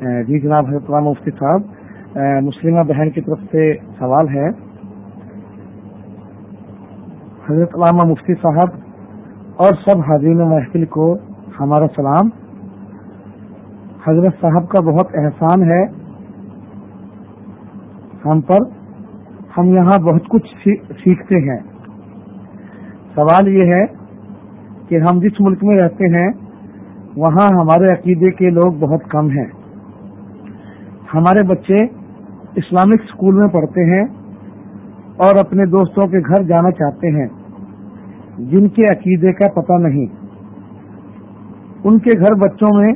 جی جناب، حضرت علامہ مفتی صاحب مسلمہ بہن کی طرف سے سوال ہے۔ حضرت علامہ مفتی صاحب اور سب حاضرین محفل کو ہمارا سلام۔ حضرت صاحب کا بہت احسان ہے۔ ہم پر ہم یہاں بہت کچھ سیکھتے ہیں۔ سوال یہ ہے کہ ہم جس ملک میں رہتے ہیں، وہاں ہمارے عقیدے کے لوگ بہت کم ہیں۔ ہمارے بچے اسلامک اسکول میں پڑھتے ہیں اور اپنے دوستوں کے گھر جانا چاہتے ہیں، جن کے عقیدے کا پتہ نہیں۔ ان کے گھر بچوں میں،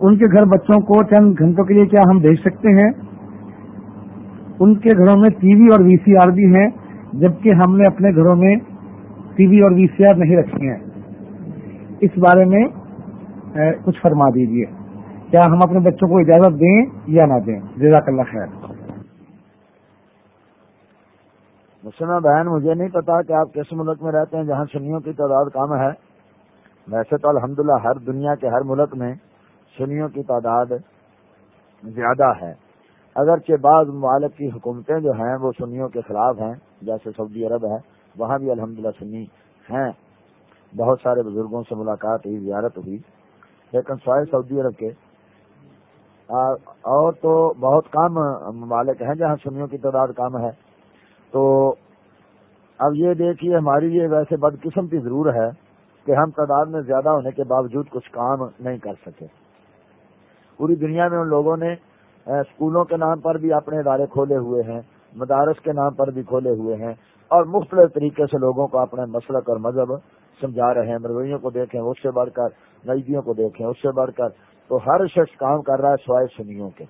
ان کے گھر بچوں کو چند گھنٹوں کے لیے کیا ہم بھیج سکتے ہیں؟ ان کے گھروں میں ٹی وی اور وی سی آر بھی ہیں، جبکہ ہم نے اپنے گھروں میں ٹی وی اور وی سی آر نہیں رکھی ہیں۔ اس بارے میں کچھ فرما دیجیے کیا ہم اپنے بچوں کو اجازت دیں یا نہ دیں؟ جزاک اللہ خیر۔ مسلمہ بہن، مجھے نہیں پتا کہ آپ کس ملک میں رہتے ہیں جہاں سنیوں کی تعداد کم ہے۔ ویسے تو الحمدللہ ہر دنیا کے ہر ملک میں سنیوں کی تعداد زیادہ ہے۔ اگرچہ بعض ممالک کی حکومتیں جو ہیں وہ سنیوں کے خلاف ہیں، جیسے سعودی عرب ہے، وہاں بھی الحمدللہ سنی ہیں۔ بہت سارے بزرگوں سے ملاقات ہوئی، زیارت ہوئی۔ لیکن سوائے سعودی عرب کے اور تو بہت کم ممالک ہیں جہاں سنیوں کی تعداد کم ہے۔ تو اب یہ دیکھیے، ہماری یہ ویسے بدقسمتی ضرور ہے کہ ہم تعداد میں زیادہ ہونے کے باوجود کچھ کام نہیں کر سکے۔ پوری دنیا میں ان لوگوں نے اسکولوں کے نام پر بھی اپنے ادارے کھولے ہوئے ہیں، مدارس کے نام پر بھی کھولے ہوئے ہیں، اور مختلف طریقے سے لوگوں کو اپنے مسلک اور مذہب سمجھا رہے ہیں۔ مرویوں کو دیکھیں، اس سے بڑھ کر نئیوں کو دیکھیں، اس سے بڑھ کر۔ تو ہر شخص کام کر رہا ہے سوائے سنیوں کے۔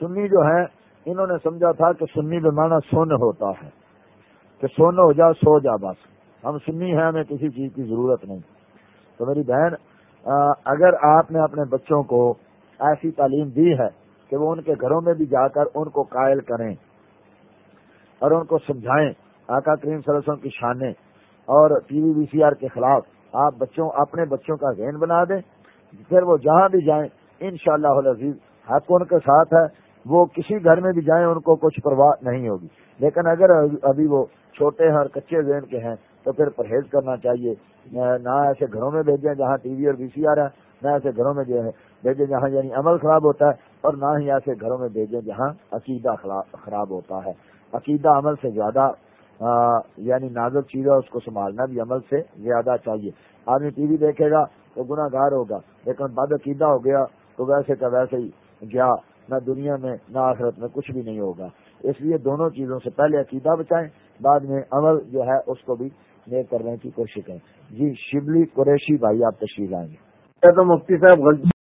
سنی جو ہے انہوں نے سمجھا تھا کہ سنی بمانا سن ہوتا ہے۔ کہ سون ہو جا، سو جا بس۔ ہم سنی ہیں، ہمیں کسی چیز کی ضرورت نہیں۔ تو میری بہن اگر آپ نے اپنے بچوں کو ایسی تعلیم دی ہے کہ وہ ان کے گھروں میں بھی جا کر ان کو قائل کریں اور ان کو سمجھائیں، آقا کریم صلی اللہ علیہ وسلم کی شانیں اور ٹی وی وی سی آر کے خلاف آپ بچوں، اپنے بچوں کا ذہن بنا دیں، پھر وہ جہاں بھی جائیں ان شاء اللہ عزیز حق ان کے ساتھ ہے، وہ کسی گھر میں بھی جائیں، ان کو کچھ پرواہ نہیں ہوگی۔ لیکن اگر ابھی وہ چھوٹے ہیں اور کچے ذہن کے ہیں، تو پھر پرہیز کرنا چاہیے۔ نہ ایسے گھروں میں بھیجیں جہاں ٹی وی اور بی سی آ رہا ہے، نہ ایسے گھروں میں بھیجیں جہاں یعنی عمل خراب ہوتا ہے، اور نہ ہی ایسے گھروں میں بھیجیں جہاں عقیدہ خراب ہوتا ہے۔ عقیدہ عمل سے زیادہ یعنی نازک چیز ہے، اس کو سنبھالنا بھی عمل سے زیادہ چاہیے۔ آدمی ٹی وی دیکھے گا تو گناہ گار ہوگا، لیکن بد عقیدہ ہو گیا تو ویسے کا ویسے ہی گیا، نہ دنیا میں، نہ آخرت میں کچھ بھی نہیں ہوگا۔ اس لیے دونوں چیزوں سے پہلے عقیدہ بچائیں، بعد میں عمل جو ہے اس کو بھی نیک کرنے کی کوشش کریں۔ جی شبلی قریشی بھائی، آپ تشریح آئیں گے۔ تو مفتی صاحب غلطی